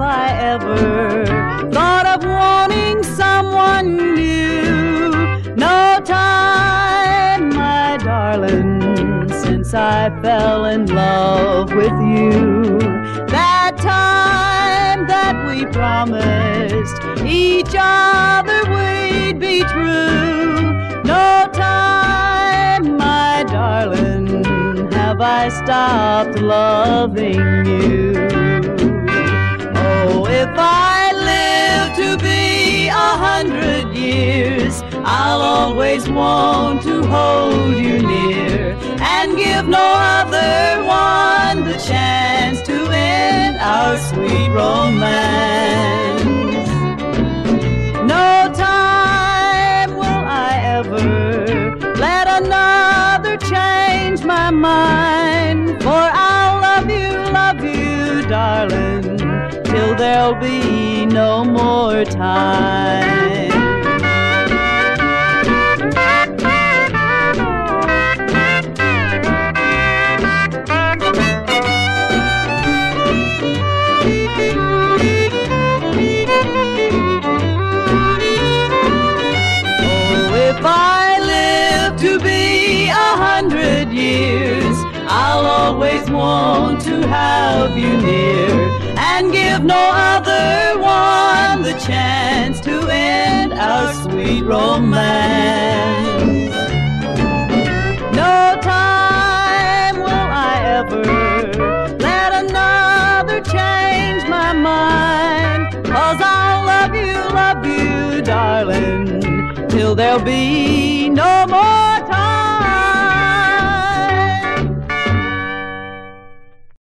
have I ever thought of wanting someone new? No time, my darling, since I fell in love with you. That time that we promised each other we'd be true. No time, my darling, have I stopped loving you. I'll always want to hold you near and give no other one the chance to end our sweet romance. No time will I ever let another change my mind, for I'll love you, love you, darling, till there'll be no more time. Want to have you near and give no other one the chance to end our sweet romance. No time will I ever let another change my mind. Cause I'll love you, love you, darling, till there'll be